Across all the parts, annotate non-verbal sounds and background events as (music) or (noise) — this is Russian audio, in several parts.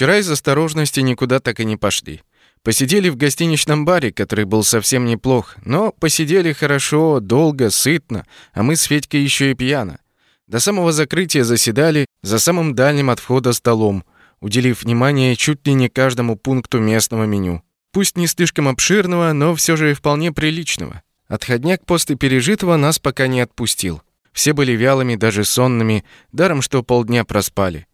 Вчера из осторожности никуда так и не пошли. Посидели в гостиничном баре, который был совсем неплох, но посидели хорошо, долго, сытно, а мы с Федькой еще и пьяно. До самого закрытия заседали за самым дальним от входа столом, уделив внимание чуть ли не каждому пункту местного меню. Пусть не слишком обширного, но все же вполне приличного. Отходняк после пережитого нас пока не отпустил. Все были вялыми, даже сонными, даром что полдня проспали.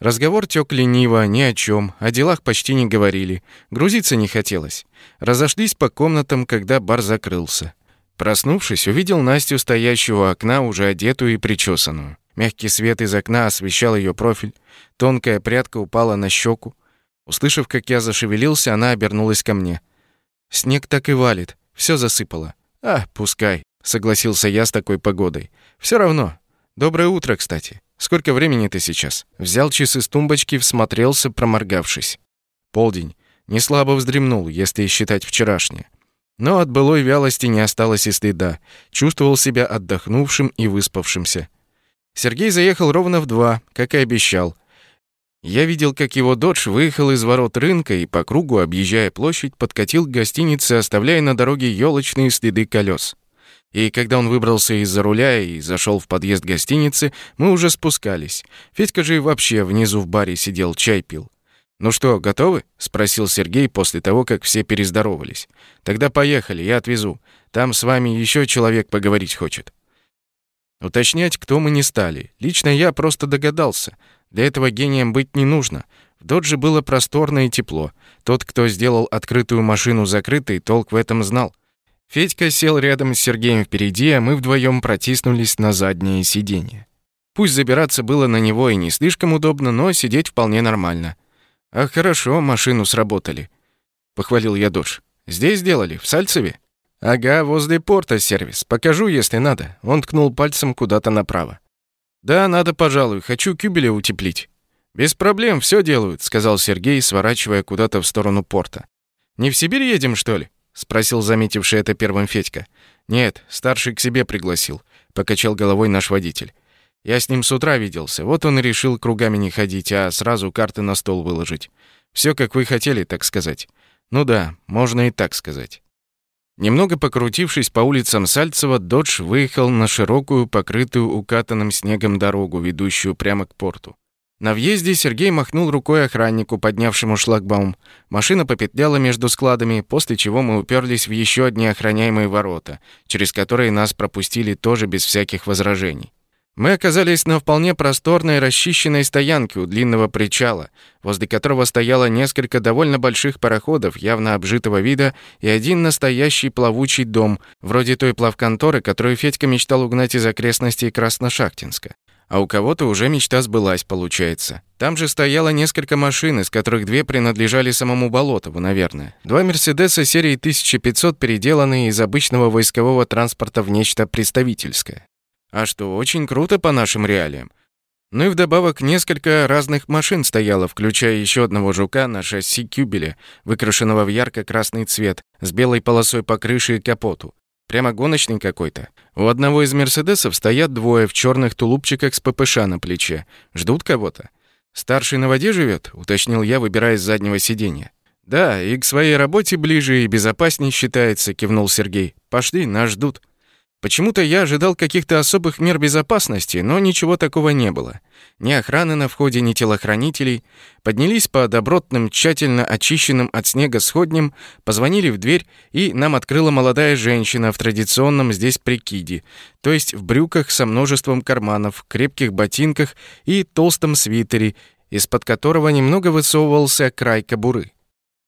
Разговор тёк лениво, ни о чём, о делах почти не говорили. Грузиться не хотелось. Разошлись по комнатам, когда бар закрылся. Проснувшись, увидел Настю, стоящую у окна, уже одетую и причесанную. Мягкий свет из окна освещал её профиль. Тонкая прядка упала на щеку. Услышав, как я зашевелился, она обернулась ко мне. «Снег так и валит. Всё засыпало». «А, пускай», — согласился я с такой погодой. «Всё равно. Доброе утро, кстати». Сколько времени ты сейчас? Взял часы с тумбочки, всмотрелся, проморгавшись. Полдень. Не слабо вздремнул, если считать вчерашнее. Но от былой вялости не осталось и следа. Чувствовал себя отдохнувшим и выспавшимся. Сергей заехал ровно в два, как и обещал. Я видел, как его додж выехал из ворот рынка и по кругу, объезжая площадь, подкатил к гостинице, оставляя на дороге елочные следы колес. И когда он выбрался из-за руля и зашел в подъезд гостиницы, мы уже спускались. Федька же и вообще внизу в баре сидел, чай пил. «Ну что, готовы?» — спросил Сергей после того, как все перездоровались. «Тогда поехали, я отвезу. Там с вами еще человек поговорить хочет». Уточнять, кто мы не стали. Лично я просто догадался. Для этого гением быть не нужно. В Додже было просторно и тепло. Тот, кто сделал открытую машину закрытой, толк в этом знал. Федька сел рядом с Сергеем впереди, а мы вдвоем протиснулись на заднее сиденье. Пусть забираться было на него и не слишком удобно, но сидеть вполне нормально. «А хорошо, машину сработали», — похвалил я дочь. «Здесь сделали, в Сальцеве?» «Ага, возле порта сервис. Покажу, если надо». Он ткнул пальцем куда-то направо. «Да, надо, пожалуй. Хочу кюбеля утеплить». «Без проблем, все делают», — сказал Сергей, сворачивая куда-то в сторону порта. «Не в Сибирь едем, что ли?» — спросил заметивший это первым Федька. «Нет, старший к себе пригласил», — покачал головой наш водитель. «Я с ним с утра виделся. Вот он и решил кругами не ходить, а сразу карты на стол выложить. Все, как вы хотели, так сказать. Ну да, можно и так сказать». Немного покрутившись по улицам Сальцева, Додж выехал на широкую, покрытую укатанным снегом дорогу, ведущую прямо к порту. На въезде Сергей махнул рукой охраннику, поднявшему шлагбаум. Машина попетляла между складами, после чего мы уперлись в еще одни охраняемые ворота, через которые нас пропустили тоже без всяких возражений. Мы оказались на вполне просторной расчищенной стоянке у длинного причала, возле которого стояло несколько довольно больших пароходов явно обжитого вида и один настоящий плавучий дом, вроде той плавконторы, которую Федька мечтал угнать из окрестностей Красношахтинска. А у кого-то уже мечта сбылась, получается. Там же стояло несколько машин, из которых две принадлежали самому Болотову, наверное. Два «Мерседеса» серии 1500, переделанные из обычного войскового транспорта в нечто представительское. А что, очень круто по нашим реалиям. Ну и вдобавок несколько разных машин стояло, включая еще одного жука на шасси кюбеля, выкрашенного в ярко-красный цвет, с белой полосой по крыше и капоту. Прямо гоночный какой-то. У одного из «Мерседесов» стоят двое в черных тулупчиках с ППШ на плече. Ждут кого-то. «Старший на воде живет? уточнил я, выбирая с заднего сиденья. «Да, и к своей работе ближе и безопаснее считается», — кивнул Сергей. «Пошли, нас ждут». Почему-то я ожидал каких-то особых мер безопасности, но ничего такого не было. Ни охраны на входе, ни телохранителей. Поднялись по добротным, тщательно очищенным от снега сходням, позвонили в дверь, и нам открыла молодая женщина в традиционном здесь прикиде, то есть в брюках со множеством карманов, крепких ботинках и толстом свитере, из-под которого немного высовывался край кобуры.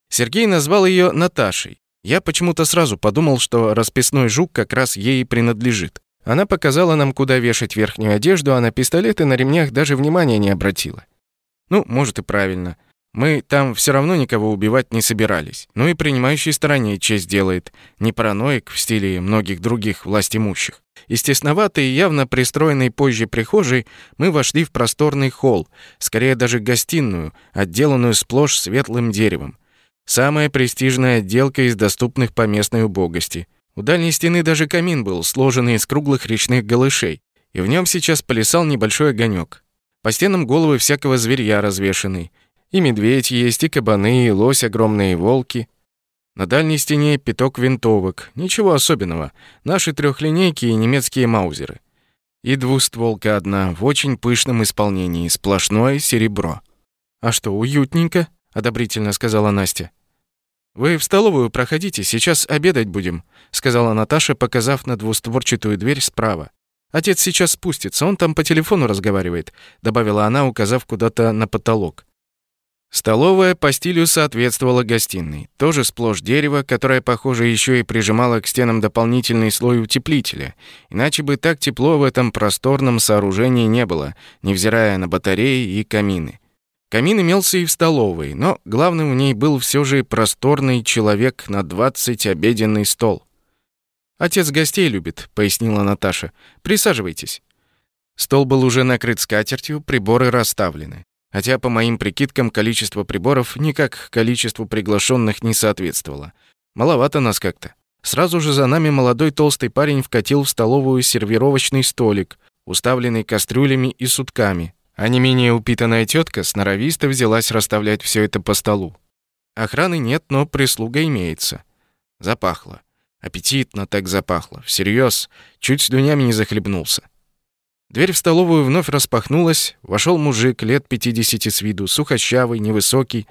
Сергей назвал ее Наташей. Я почему-то сразу подумал, что расписной жук как раз ей принадлежит. Она показала нам, куда вешать верхнюю одежду, а на пистолеты на ремнях даже внимания не обратила. Ну, может и правильно. Мы там все равно никого убивать не собирались. Ну и принимающей стороне честь делает. Не параноик в стиле многих других властимущих. Из тесноватой и явно пристроенной позже прихожей мы вошли в просторный холл, скорее даже гостиную, отделанную сплошь светлым деревом. Самая престижная отделка из доступных по местной убогости. У дальней стены даже камин был, сложенный из круглых речных голышей, и в нем сейчас плясал небольшой огонек. По стенам головы всякого зверья развешаны. И медведь есть, и кабаны, и лось огромные, и волки. На дальней стене пяток винтовок. Ничего особенного. Наши трехлинейки и немецкие маузеры. И двустволка одна, в очень пышном исполнении, сплошное серебро. «А что, уютненько?» — одобрительно сказала Настя. «Вы в столовую проходите, сейчас обедать будем», — сказала Наташа, показав на двустворчатую дверь справа. «Отец сейчас спустится, он там по телефону разговаривает», — добавила она, указав куда-то на потолок. Столовая по стилю соответствовала гостиной. Тоже сплошь дерево, которое, похоже, еще и прижимало к стенам дополнительный слой утеплителя. Иначе бы так тепло в этом просторном сооружении не было, невзирая на батареи и камины. Камин имелся и в столовой, но главным в ней был все же просторный человек на 20 обеденный стол. «Отец гостей любит», — пояснила Наташа. «Присаживайтесь». Стол был уже накрыт скатертью, приборы расставлены. Хотя, по моим прикидкам, количество приборов никак количеству приглашенных не соответствовало. Маловато нас как-то. Сразу же за нами молодой толстый парень вкатил в столовую сервировочный столик, уставленный кастрюлями и сутками, а не менее упитанная тетка сноровисто взялась расставлять все это по столу. Охраны нет, но прислуга имеется. Запахло. Аппетитно так запахло. Всерьез, чуть с слюнями не захлебнулся. Дверь в столовую вновь распахнулась, вошел мужик лет 50 с виду, сухощавый, невысокий,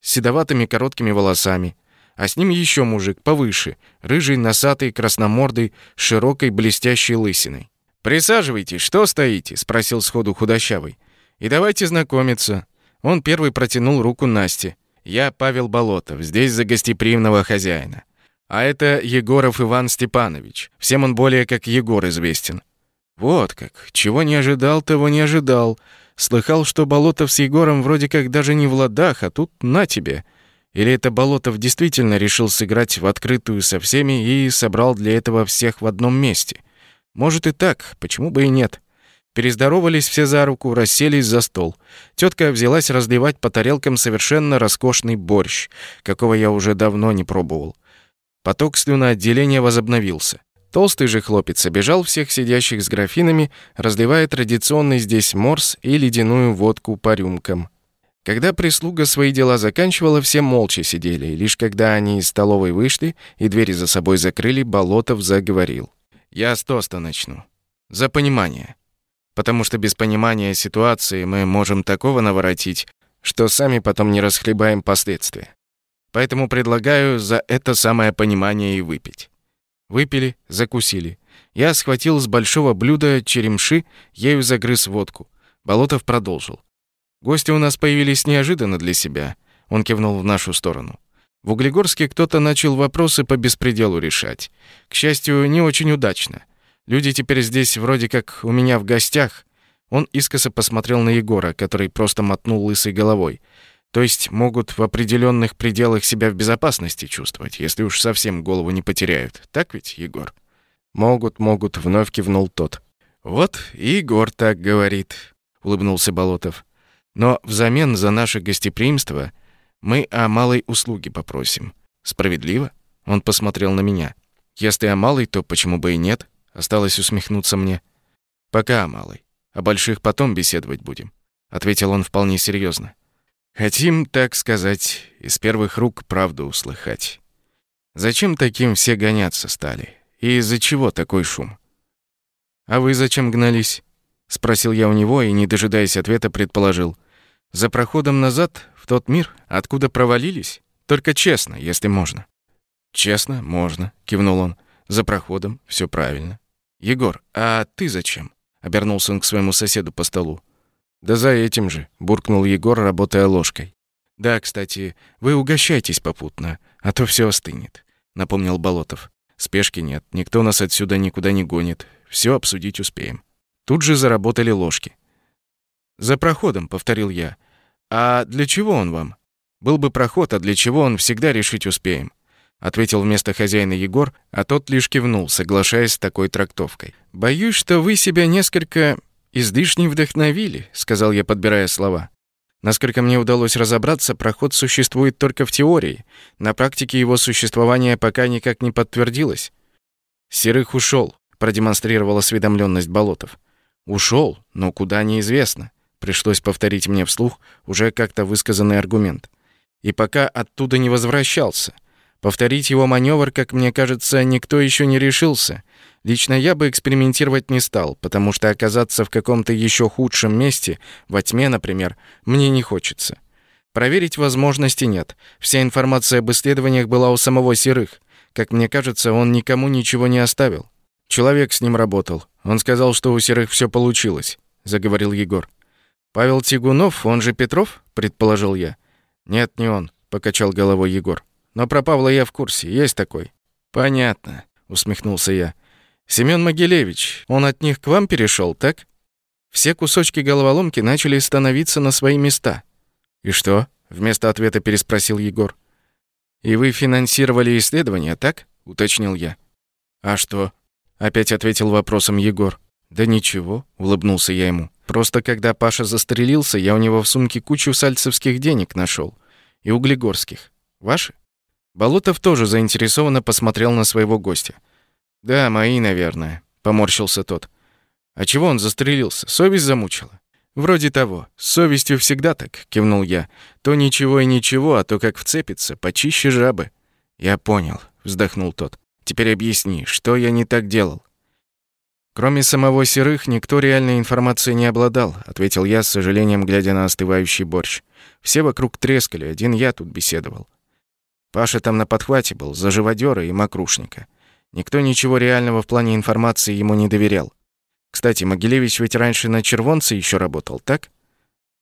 с седоватыми короткими волосами, а с ним еще мужик повыше, рыжий, носатый, красномордый, с широкой блестящей лысиной. «Присаживайтесь, что стоите?» — спросил сходу худощавый. «И давайте знакомиться». Он первый протянул руку Насте. «Я Павел Болотов, здесь за гостеприимного хозяина. А это Егоров Иван Степанович. Всем он более как Егор известен. Вот как. Чего не ожидал, того не ожидал. Слыхал, что Болотов с Егором вроде как даже не в ладах, а тут на тебе. Или это Болотов действительно решил сыграть в открытую со всеми и собрал для этого всех в одном месте? Может и так, почему бы и нет? Перездоровались все за руку, расселись за стол. Тетка взялась разливать по тарелкам совершенно роскошный борщ, какого я уже давно не пробовал. Поток слюноотделения возобновился. Толстый же хлопец обежал всех сидящих с графинами, разливая традиционный здесь морс и ледяную водку по рюмкам. Когда прислуга свои дела заканчивала, все молча сидели, и лишь когда они из столовой вышли и двери за собой закрыли, Болотов заговорил. «Я с тоста начну. За понимание. Потому что без понимания ситуации мы можем такого наворотить, что сами потом не расхлебаем последствия. Поэтому предлагаю за это самое понимание и выпить». Выпили, закусили. Я схватил с большого блюда черемши, ею загрыз водку. Болотов продолжил. Гости у нас появились неожиданно для себя. Он кивнул в нашу сторону. В Углегорске кто-то начал вопросы по беспределу решать. К счастью, не очень удачно. Люди теперь здесь вроде как у меня в гостях. Он искоса посмотрел на Егора, который просто мотнул лысой головой. То есть могут в определенных пределах себя в безопасности чувствовать, если уж совсем голову не потеряют. Так ведь, Егор? Могут, могут, вновь кивнул тот. Вот Егор так говорит, улыбнулся Болотов. Но взамен за наше гостеприимство мы о малой услуге попросим. Справедливо? Он посмотрел на меня. Если о малой, то почему бы и нет? Осталось усмехнуться мне. Пока о малой. О больших потом беседовать будем, ответил он вполне серьезно. Хотим, так сказать, из первых рук правду услыхать. Зачем таким все гоняться стали? И из-за чего такой шум? А вы зачем гнались? спросил я у него и, не дожидаясь ответа, предположил: за проходом назад в тот мир, откуда провалились? Только честно, если можно. Честно, можно, кивнул он. За проходом все правильно. Егор, а ты зачем? обернулся он к своему соседу по столу. «Да за этим же», — буркнул Егор, работая ложкой. «Да, кстати, вы угощайтесь попутно, а то все остынет», — напомнил Болотов. «Спешки нет, никто нас отсюда никуда не гонит, все обсудить успеем». Тут же заработали ложки. «За проходом», — повторил я. «А для чего он вам?» «Был бы проход, а для чего он, всегда решить успеем», — ответил вместо хозяина Егор, а тот лишь кивнул, соглашаясь с такой трактовкой. «Боюсь, что вы себя несколько «Излишне вдохновили», — сказал я, подбирая слова. Насколько мне удалось разобраться, проход существует только в теории. На практике его существование пока никак не подтвердилось. «Серых ушел», — продемонстрировал осведомленность Болотов. «Ушел, но куда неизвестно. Пришлось повторить мне вслух уже как-то высказанный аргумент. И пока оттуда не возвращался. Повторить его маневр, как мне кажется, никто еще не решился. Лично я бы экспериментировать не стал, потому что оказаться в каком-то еще худшем месте, во тьме, например, мне не хочется. Проверить возможности нет. Вся информация об исследованиях была у самого Серых. Как мне кажется, он никому ничего не оставил. Человек с ним работал. Он сказал, что у Серых все получилось, заговорил Егор. Павел Тигунов, он же Петров, предположил я. Нет, не он, покачал головой Егор. Но про Павла я в курсе, есть такой. Понятно, усмехнулся я. Семён Могилевич, он от них к вам перешел, так? Все кусочки головоломки начали становиться на свои места. И что? вместо ответа переспросил Егор. И вы финансировали исследования, так? уточнил я. А что? Опять ответил вопросом Егор. Да ничего, улыбнулся я ему. Просто когда Паша застрелился, я у него в сумке кучу сальцевских денег нашел и углегорских. Ваши? Болотов тоже заинтересованно посмотрел на своего гостя. Да, мои, наверное, поморщился тот. А чего он застрелился? Совесть замучила. Вроде того. С совестью всегда так, кивнул я. То ничего и ничего, а то как вцепится, почище жабы. Я понял, вздохнул тот. Теперь объясни, что я не так делал? Кроме самого Серых, никто реальной информацией не обладал, ответил я с сожалением, глядя на остывающий борщ. Все вокруг трескали, один я тут беседовал. Паша там на подхвате был, за живодёра и мокрушника. Никто ничего реального в плане информации ему не доверял. Кстати, Могилевич ведь раньше на червонце еще работал, так?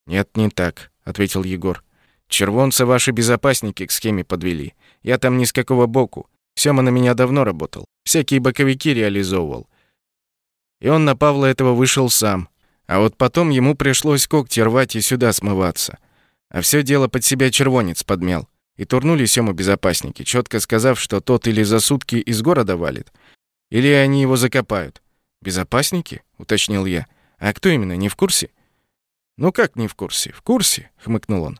Нет, не так, ответил Егор. Червонца ваши безопасники к схеме подвели. Я там ни с какого боку. Сёма на меня давно работал, всякие боковики реализовывал. И он на Павла этого вышел сам. А вот потом ему пришлось когти рвать и сюда смываться. А все дело под себя червонец подмял. И турнули Сёму безопасники, четко сказав, что тот или за сутки из города валит, или они его закопают. «Безопасники?» — уточнил я. «А кто именно, не в курсе?» «Ну как не в курсе? В курсе», — хмыкнул он.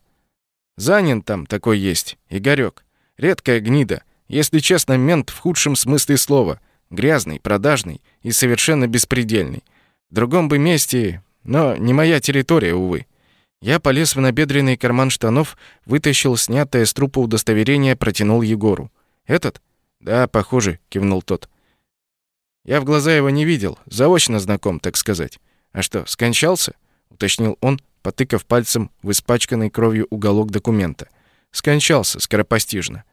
«Занин там такой есть, Игорёк. Редкая гнида. Если честно, мент в худшем смысле слова. Грязный, продажный и совершенно беспредельный. В другом бы месте, но не моя территория, увы. Я полез в набедренный карман штанов, вытащил снятое с трупа удостоверение, протянул Егору. «Этот?» «Да, похоже», — кивнул тот. «Я в глаза его не видел, заочно знаком, так сказать. А что, скончался?» — уточнил он, потыкав пальцем в испачканный кровью уголок документа. «Скончался, скоропостижно».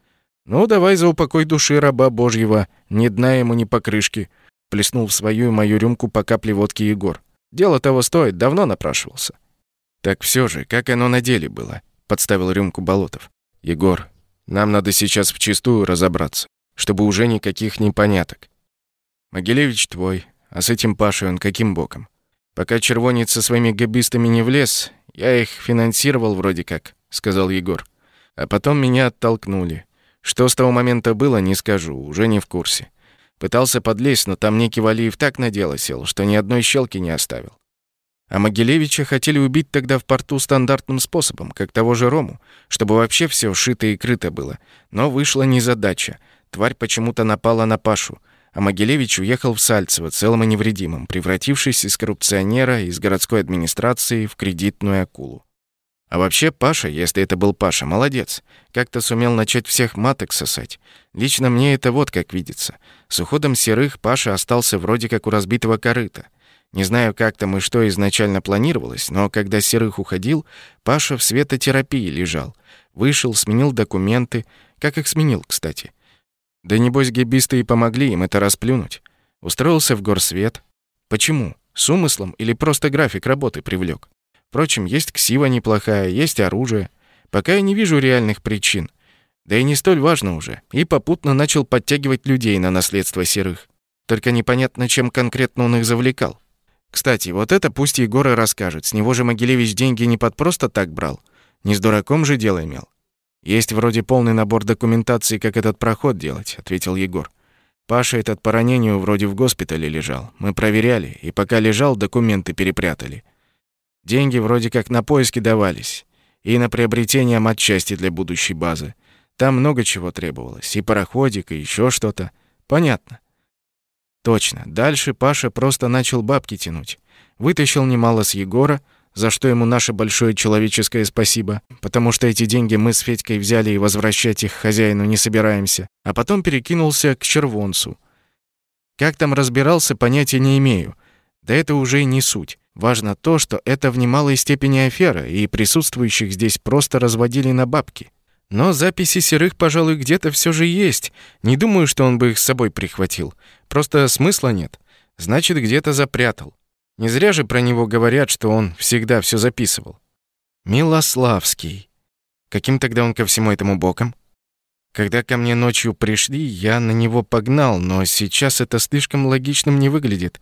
«Ну, давай за упокой души раба Божьего, ни дна ему, ни покрышки», — плеснул в свою и мою рюмку по капле водки Егор. «Дело того стоит, давно напрашивался». «Так все же, как оно на деле было?» — подставил рюмку Болотов. «Егор, нам надо сейчас вчистую разобраться, чтобы уже никаких непоняток. Могилевич твой, а с этим Пашей он каким боком? Пока червонец со своими габистами не влез, я их финансировал вроде как», — сказал Егор. «А потом меня оттолкнули. Что с того момента было, не скажу, уже не в курсе. Пытался подлезть, но там некий Валиев так на дело сел, что ни одной щелки не оставил. А Могилевича хотели убить тогда в порту стандартным способом, как того же Рому, чтобы вообще все шито и крыто было. Но вышла незадача. Тварь почему-то напала на Пашу, а Могилевич уехал в Сальцево целым и невредимым, превратившись из коррупционера из городской администрации в кредитную акулу. А вообще Паша, если это был Паша, молодец. Как-то сумел начать всех маток сосать. Лично мне это вот как видится. С уходом серых Паша остался вроде как у разбитого корыта. Не знаю, как там и что изначально планировалось, но когда Серых уходил, Паша в светотерапии лежал. Вышел, сменил документы. Как их сменил, кстати? Да небось гибисты и помогли им это расплюнуть. Устроился в горсвет. Почему? С умыслом или просто график работы привлек? Впрочем, есть ксива неплохая, есть оружие. Пока я не вижу реальных причин. Да и не столь важно уже. И попутно начал подтягивать людей на наследство серых. Только непонятно, чем конкретно он их завлекал. Кстати, вот это пусть Егор и расскажет. С него же Могилевич деньги не под просто так брал. Не с дураком же дело имел. Есть вроде полный набор документации, как этот проход делать, ответил Егор. Паша этот по ранению вроде в госпитале лежал. Мы проверяли, и пока лежал, документы перепрятали. Деньги вроде как на поиски давались. И на приобретение матчасти для будущей базы. Там много чего требовалось. И пароходик, и еще что-то. Понятно. Точно. Дальше Паша просто начал бабки тянуть. Вытащил немало с Егора, за что ему наше большое человеческое спасибо, потому что эти деньги мы с Федькой взяли и возвращать их хозяину не собираемся, а потом перекинулся к червонцу. Как там разбирался, понятия не имею. Да это уже и не суть. Важно то, что это в немалой степени афера, и присутствующих здесь просто разводили на бабки. Но записи серых, пожалуй, где-то все же есть. Не думаю, что он бы их с собой прихватил. Просто смысла нет. Значит, где-то запрятал. Не зря же про него говорят, что он всегда все записывал. Милославский. Каким тогда он ко всему этому боком? Когда ко мне ночью пришли, я на него погнал, но сейчас это слишком логичным не выглядит.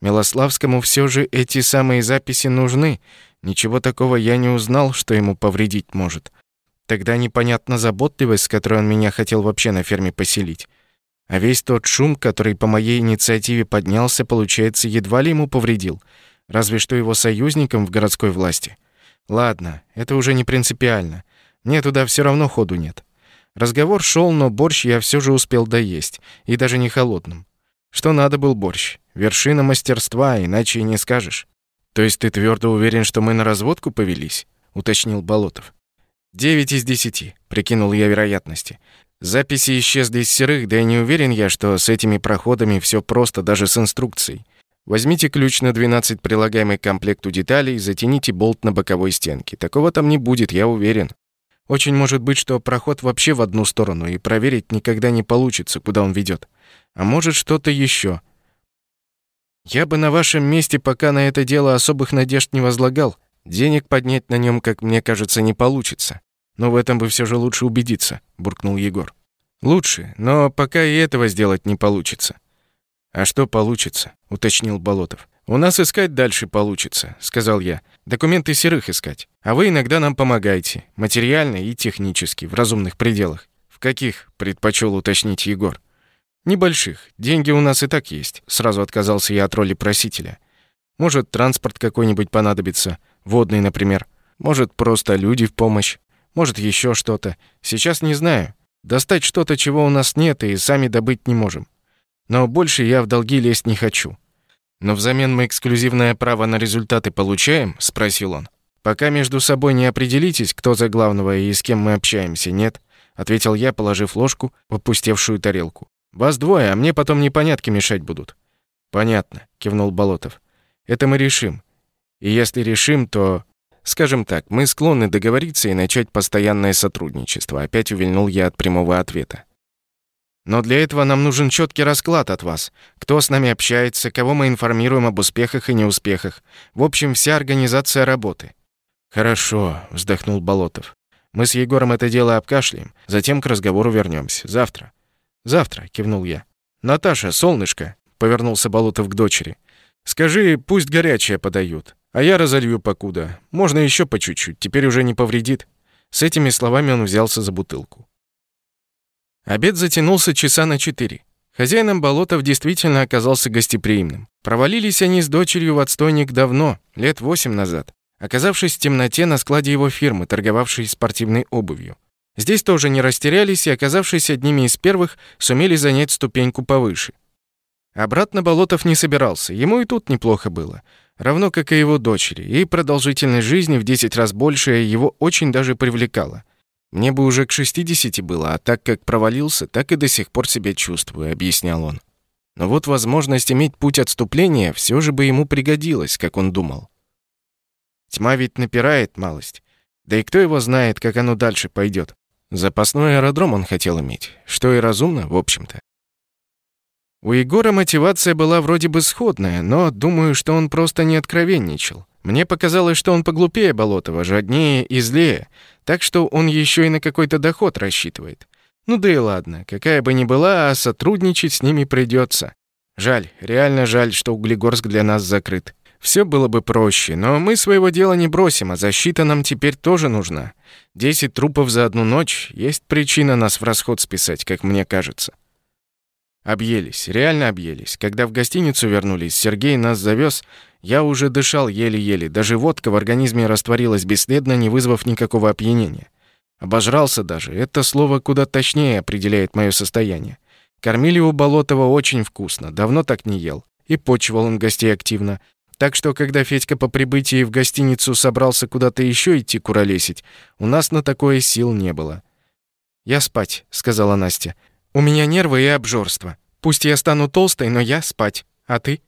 Милославскому все же эти самые записи нужны. Ничего такого я не узнал, что ему повредить может. Тогда непонятна заботливость, с которой он меня хотел вообще на ферме поселить. А весь тот шум, который по моей инициативе поднялся, получается, едва ли ему повредил. Разве что его союзникам в городской власти. Ладно, это уже не принципиально. Мне туда все равно ходу нет. Разговор шел, но борщ я все же успел доесть, и даже не холодным. Что надо был борщ. Вершина мастерства, иначе и не скажешь. То есть ты твердо уверен, что мы на разводку повелись? уточнил Болотов. «Девять из десяти», — прикинул я вероятности. Записи исчезли из серых, да и не уверен я, что с этими проходами все просто даже с инструкцией. Возьмите ключ на 12 прилагаемый к комплекту деталей затяните болт на боковой стенке. Такого там не будет, я уверен. Очень может быть, что проход вообще в одну сторону, и проверить никогда не получится, куда он ведет. А может, что-то еще. Я бы на вашем месте пока на это дело особых надежд не возлагал. Денег поднять на нем, как мне кажется, не получится. Но в этом бы все же лучше убедиться, буркнул Егор. Лучше, но пока и этого сделать не получится. А что получится? уточнил Болотов. У нас искать дальше получится, сказал я. Документы серых искать. А вы иногда нам помогаете, материально и технически, в разумных пределах. В каких? предпочел уточнить Егор. Небольших. Деньги у нас и так есть. Сразу отказался я от роли просителя. Может, транспорт какой-нибудь понадобится, водный, например. Может, просто люди в помощь. Может, еще что-то. Сейчас не знаю. Достать что-то, чего у нас нет, и сами добыть не можем. Но больше я в долги лезть не хочу. Но взамен мы эксклюзивное право на результаты получаем, спросил он. Пока между собой не определитесь, кто за главного и с кем мы общаемся, нет, ответил я, положив ложку в опустевшую тарелку. Вас двое, а мне потом непонятки мешать будут. Понятно, кивнул Болотов. Это мы решим. И если решим, то Скажем так, мы склонны договориться и начать постоянное сотрудничество. Опять увильнул я от прямого ответа. Но для этого нам нужен четкий расклад от вас. Кто с нами общается, кого мы информируем об успехах и неуспехах. В общем, вся организация работы. Хорошо, вздохнул Болотов. Мы с Егором это дело обкашляем, затем к разговору вернемся. Завтра. Завтра, кивнул я. Наташа, солнышко, повернулся Болотов к дочери. Скажи, пусть горячее подают. А я разолью покуда. Можно еще по чуть-чуть, теперь уже не повредит. С этими словами он взялся за бутылку. Обед затянулся часа на четыре. Хозяином болотов действительно оказался гостеприимным. Провалились они с дочерью в отстойник давно, лет восемь назад, оказавшись в темноте на складе его фирмы, торговавшей спортивной обувью. Здесь тоже не растерялись и, оказавшись одними из первых, сумели занять ступеньку повыше. Обратно Болотов не собирался, ему и тут неплохо было — равно как и его дочери, и продолжительность жизни в 10 раз большая его очень даже привлекала. Мне бы уже к 60 было, а так как провалился, так и до сих пор себя чувствую, объяснял он. Но вот возможность иметь путь отступления все же бы ему пригодилась, как он думал. Тьма ведь напирает малость. Да и кто его знает, как оно дальше пойдет. Запасной аэродром он хотел иметь, что и разумно, в общем-то. У Егора мотивация была вроде бы сходная, но думаю, что он просто не откровенничал. Мне показалось, что он поглупее Болотова, жаднее и злее, так что он еще и на какой-то доход рассчитывает. Ну да и ладно, какая бы ни была, а сотрудничать с ними придется. Жаль, реально жаль, что Углегорск для нас закрыт. Все было бы проще, но мы своего дела не бросим, а защита нам теперь тоже нужна. Десять трупов за одну ночь — есть причина нас в расход списать, как мне кажется. Объелись, реально объелись. Когда в гостиницу вернулись, Сергей нас завез, я уже дышал еле-еле, даже водка в организме растворилась бесследно, не вызвав никакого опьянения. Обожрался даже, это слово куда точнее определяет мое состояние. Кормили у Болотова очень вкусно, давно так не ел. И почивал он гостей активно. Так что, когда Федька по прибытии в гостиницу собрался куда-то еще идти куролесить, у нас на такое сил не было. «Я спать», — сказала Настя. «У меня нервы и обжорство. Пусть я стану толстой, но я спать. А ты?»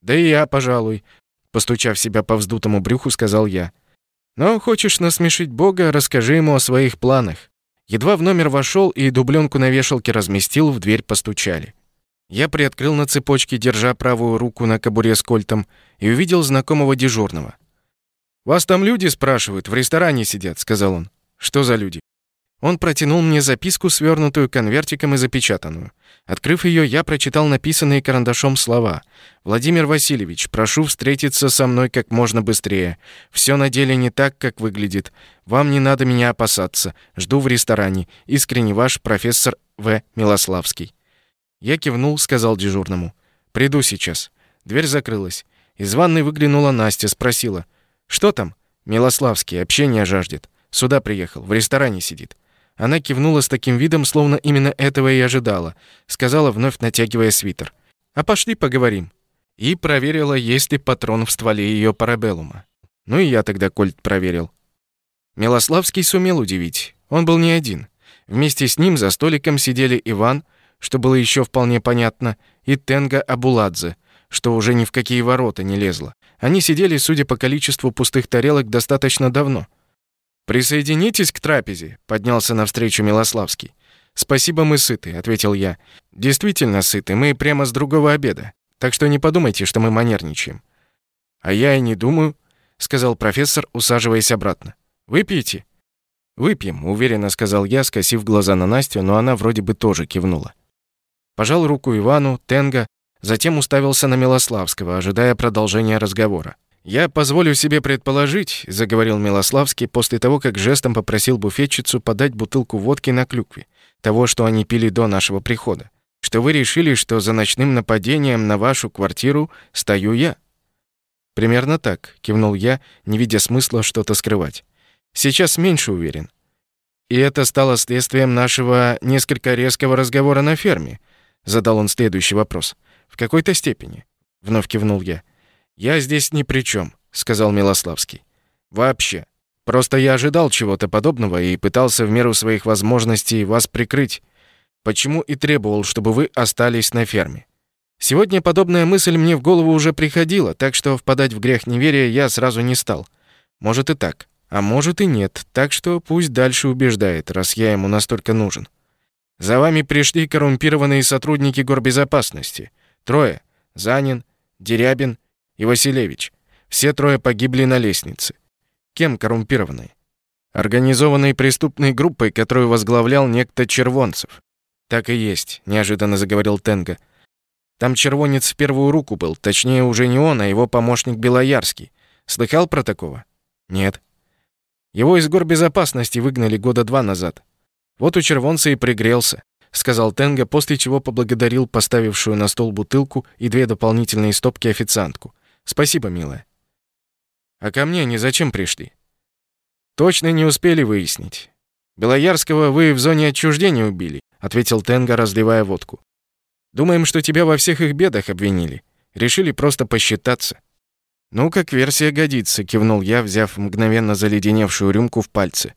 «Да и я, пожалуй», — постучав себя по вздутому брюху, сказал я. «Но хочешь насмешить Бога, расскажи ему о своих планах». Едва в номер вошел и дубленку на вешалке разместил, в дверь постучали. Я приоткрыл на цепочке, держа правую руку на кобуре с кольтом, и увидел знакомого дежурного. «Вас там люди спрашивают, в ресторане сидят», — сказал он. «Что за люди?» Он протянул мне записку, свернутую конвертиком и запечатанную. Открыв ее, я прочитал написанные карандашом слова. «Владимир Васильевич, прошу встретиться со мной как можно быстрее. Все на деле не так, как выглядит. Вам не надо меня опасаться. Жду в ресторане. Искренне ваш профессор В. Милославский». Я кивнул, сказал дежурному. «Приду сейчас». Дверь закрылась. Из ванной выглянула Настя, спросила. «Что там?» «Милославский, общение жаждет. Сюда приехал, в ресторане сидит». Она кивнула с таким видом, словно именно этого и ожидала. Сказала, вновь натягивая свитер. «А пошли поговорим». И проверила, есть ли патрон в стволе ее парабеллума. Ну и я тогда кольт проверил. Милославский сумел удивить. Он был не один. Вместе с ним за столиком сидели Иван, что было еще вполне понятно, и Тенга Абуладзе, что уже ни в какие ворота не лезло. Они сидели, судя по количеству пустых тарелок, достаточно давно. «Присоединитесь к трапезе», — поднялся навстречу Милославский. «Спасибо, мы сыты», — ответил я. «Действительно сыты, мы прямо с другого обеда. Так что не подумайте, что мы манерничаем». «А я и не думаю», — сказал профессор, усаживаясь обратно. «Выпьете?» «Выпьем», — уверенно сказал я, скосив глаза на Настю, но она вроде бы тоже кивнула. Пожал руку Ивану, Тенга, затем уставился на Милославского, ожидая продолжения разговора. «Я позволю себе предположить», — заговорил Милославский после того, как жестом попросил буфетчицу подать бутылку водки на клюкве, того, что они пили до нашего прихода, «что вы решили, что за ночным нападением на вашу квартиру стою я». «Примерно так», — кивнул я, не видя смысла что-то скрывать. «Сейчас меньше уверен. И это стало следствием нашего несколько резкого разговора на ферме», Задал он следующий вопрос. В какой-то степени. Вновь кивнул я. Я здесь ни при чем, сказал Милославский. Вообще. Просто я ожидал чего-то подобного и пытался в меру своих возможностей вас прикрыть. Почему и требовал, чтобы вы остались на ферме. Сегодня подобная мысль мне в голову уже приходила, так что впадать в грех неверия я сразу не стал. Может и так, а может и нет, так что пусть дальше убеждает, раз я ему настолько нужен. За вами пришли коррумпированные сотрудники горбезопасности. Трое. Занин, Дерябин и Василевич. Все трое погибли на лестнице. Кем коррумпированные? Организованной преступной группой, которую возглавлял некто Червонцев. Так и есть, неожиданно заговорил Тенга. Там червонец в первую руку был, точнее уже не он, а его помощник Белоярский. Слыхал про такого? Нет. Его из горбезопасности выгнали года два назад. Вот у червонца и пригрелся, сказал Тенга, после чего поблагодарил поставившую на стол бутылку и две дополнительные стопки официантку. Спасибо, милая. А ко мне они зачем пришли? Точно не успели выяснить. Белоярского вы в зоне отчуждения убили, ответил Тенга, разливая водку. Думаем, что тебя во всех их бедах обвинили. Решили просто посчитаться. Ну, как версия годится, кивнул я, взяв мгновенно заледеневшую рюмку в пальцы.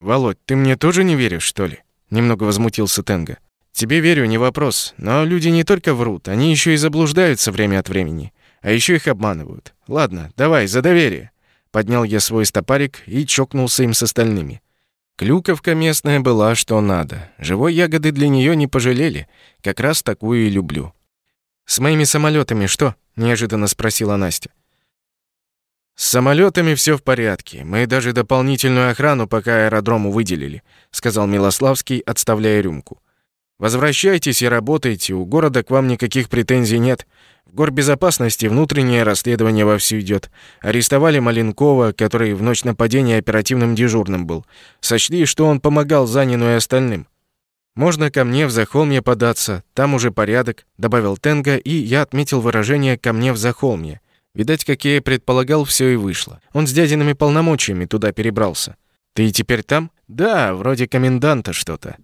«Володь, ты мне тоже не веришь, что ли?» Немного возмутился Тенга. «Тебе верю, не вопрос. Но люди не только врут, они еще и заблуждаются время от времени. А еще их обманывают. Ладно, давай, за доверие». Поднял я свой стопарик и чокнулся им с остальными. Клюковка местная была, что надо. Живой ягоды для нее не пожалели. Как раз такую и люблю. «С моими самолетами что?» — неожиданно спросила Настя. С самолетами все в порядке. Мы даже дополнительную охрану пока аэродрому выделили, сказал Милославский, отставляя рюмку. Возвращайтесь и работайте, у города к вам никаких претензий нет. В горбезопасности внутреннее расследование вовсю идет. Арестовали Маленкова, который в ночь нападения оперативным дежурным был. Сочли, что он помогал Занину и остальным. Можно ко мне в Захолмье податься, там уже порядок, добавил Тенга, и я отметил выражение ко мне в Захолмье. Видать, как я и предполагал, все и вышло. Он с дядиными полномочиями туда перебрался. Ты и теперь там? Да, вроде коменданта что-то.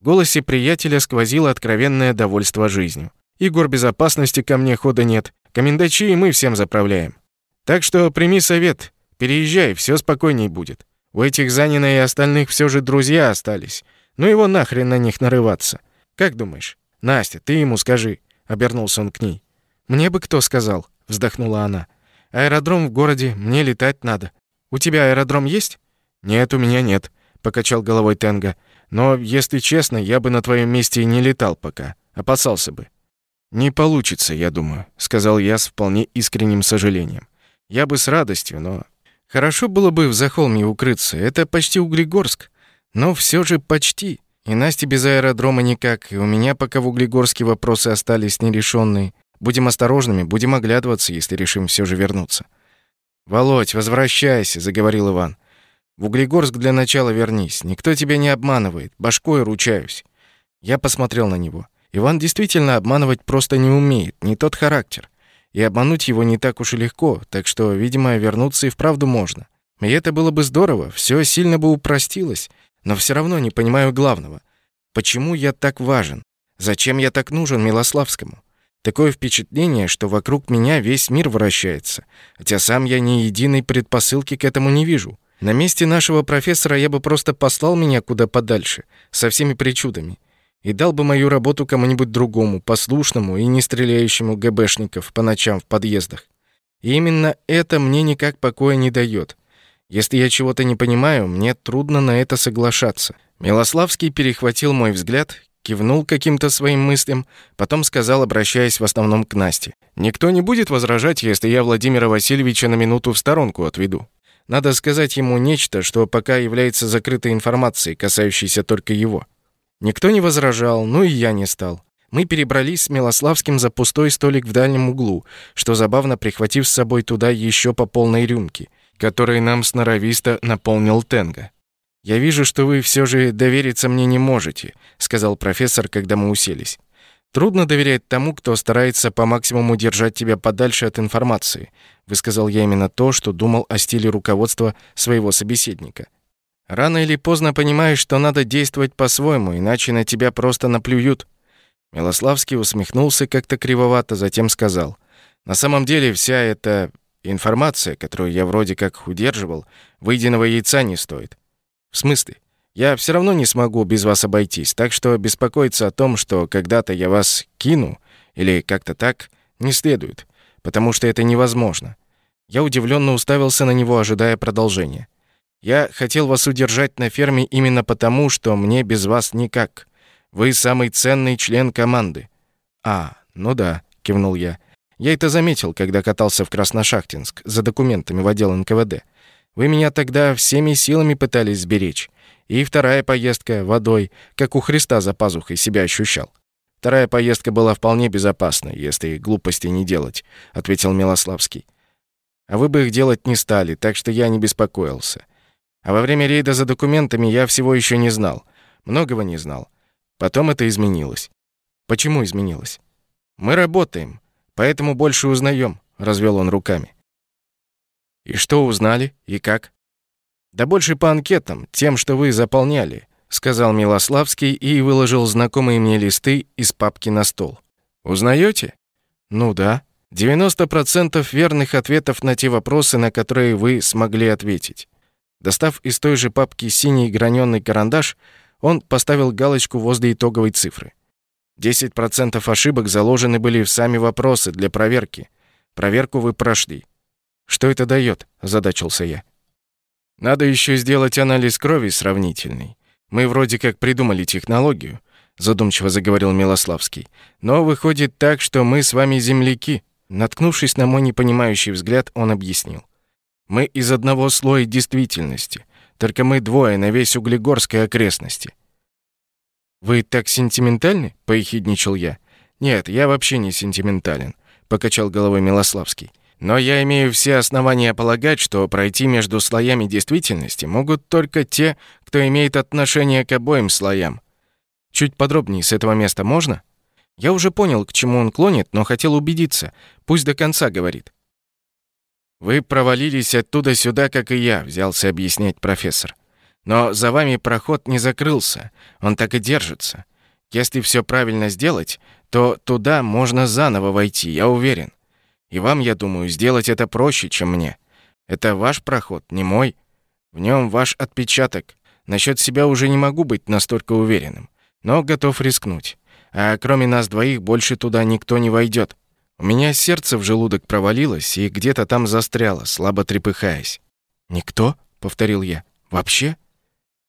В голосе приятеля сквозило откровенное довольство жизнью. Игор безопасности ко мне хода нет. Комендачи и мы всем заправляем. Так что прими совет, переезжай, все спокойней будет. У этих Занина и остальных все же друзья остались. Ну его нахрен на них нарываться. Как думаешь? Настя, ты ему скажи, обернулся он к ней. Мне бы кто сказал, вздохнула она. Аэродром в городе, мне летать надо. У тебя аэродром есть? Нет, у меня нет, покачал головой Тенга. Но, если честно, я бы на твоем месте не летал пока. Опасался бы. Не получится, я думаю, сказал я с вполне искренним сожалением. Я бы с радостью, но... Хорошо было бы в Захолме укрыться. Это почти Углегорск. Но все же почти. И Насте без аэродрома никак, и у меня пока в Углегорске вопросы остались нерешенные. Будем осторожными, будем оглядываться, если решим все же вернуться. «Володь, возвращайся», — заговорил Иван. «В Углегорск для начала вернись. Никто тебя не обманывает. Башкой ручаюсь». Я посмотрел на него. Иван действительно обманывать просто не умеет, не тот характер и обмануть его не так уж и легко, так что, видимо, вернуться и вправду можно. И это было бы здорово, все сильно бы упростилось, но все равно не понимаю главного. Почему я так важен? Зачем я так нужен Милославскому? Такое впечатление, что вокруг меня весь мир вращается, хотя сам я ни единой предпосылки к этому не вижу. На месте нашего профессора я бы просто послал меня куда подальше, со всеми причудами и дал бы мою работу кому-нибудь другому, послушному и не стреляющему ГБшников по ночам в подъездах. И именно это мне никак покоя не дает. Если я чего-то не понимаю, мне трудно на это соглашаться. Милославский перехватил мой взгляд, кивнул каким-то своим мыслям, потом сказал, обращаясь в основном к Насте: "Никто не будет возражать, если я Владимира Васильевича на минуту в сторонку отведу. Надо сказать ему нечто, что пока является закрытой информацией, касающейся только его". Никто не возражал, ну и я не стал. Мы перебрались с Милославским за пустой столик в дальнем углу, что забавно прихватив с собой туда еще по полной рюмке, которой нам сноровисто наполнил Тенга. «Я вижу, что вы все же довериться мне не можете», — сказал профессор, когда мы уселись. «Трудно доверять тому, кто старается по максимуму держать тебя подальше от информации», — высказал я именно то, что думал о стиле руководства своего собеседника. Рано или поздно понимаешь, что надо действовать по-своему, иначе на тебя просто наплюют. Милославский усмехнулся как-то кривовато, затем сказал: "На самом деле вся эта информация, которую я вроде как удерживал, выеденного яйца не стоит. В смысле? Я все равно не смогу без вас обойтись, так что беспокоиться о том, что когда-то я вас кину или как-то так, не следует, потому что это невозможно". Я удивленно уставился на него, ожидая продолжения. Я хотел вас удержать на ферме именно потому, что мне без вас никак. Вы самый ценный член команды. А, ну да, кивнул я. Я это заметил, когда катался в Красношахтинск за документами в отдел НКВД. Вы меня тогда всеми силами пытались сберечь. И вторая поездка водой, как у Христа за пазухой себя ощущал. Вторая поездка была вполне безопасной, если глупости не делать, ответил Милославский. А вы бы их делать не стали, так что я не беспокоился. А во время рейда за документами я всего еще не знал. Многого не знал. Потом это изменилось. Почему изменилось? Мы работаем, поэтому больше узнаем, развел он руками. И что узнали и как? Да больше по анкетам, тем, что вы заполняли, сказал Милославский и выложил знакомые мне листы из папки на стол. Узнаете? Ну да. 90% верных ответов на те вопросы, на которые вы смогли ответить. Достав из той же папки синий граненый карандаш, он поставил галочку возле итоговой цифры. 10% ошибок заложены были в сами вопросы для проверки. Проверку вы прошли. Что это дает? озадачился я. Надо еще сделать анализ крови сравнительный. Мы вроде как придумали технологию, задумчиво заговорил Милославский. Но выходит так, что мы с вами земляки. Наткнувшись на мой непонимающий взгляд, он объяснил. Мы из одного слоя действительности. Только мы двое на весь Углегорской окрестности. Вы так сентиментальны? поехидничал я. Нет, я вообще не сентиментален, покачал головой Милославский. Но я имею все основания полагать, что пройти между слоями действительности могут только те, кто имеет отношение к обоим слоям. Чуть подробнее с этого места можно? Я уже понял, к чему он клонит, но хотел убедиться. Пусть до конца говорит. Вы провалились оттуда сюда, как и я, взялся объяснять профессор. Но за вами проход не закрылся, он так и держится. Если все правильно сделать, то туда можно заново войти, я уверен. И вам, я думаю, сделать это проще, чем мне. Это ваш проход, не мой. В нем ваш отпечаток. Насчет себя уже не могу быть настолько уверенным, но готов рискнуть. А кроме нас двоих больше туда никто не войдет. У меня сердце в желудок провалилось и где-то там застряло, слабо трепыхаясь. «Никто?» — повторил я. «Вообще?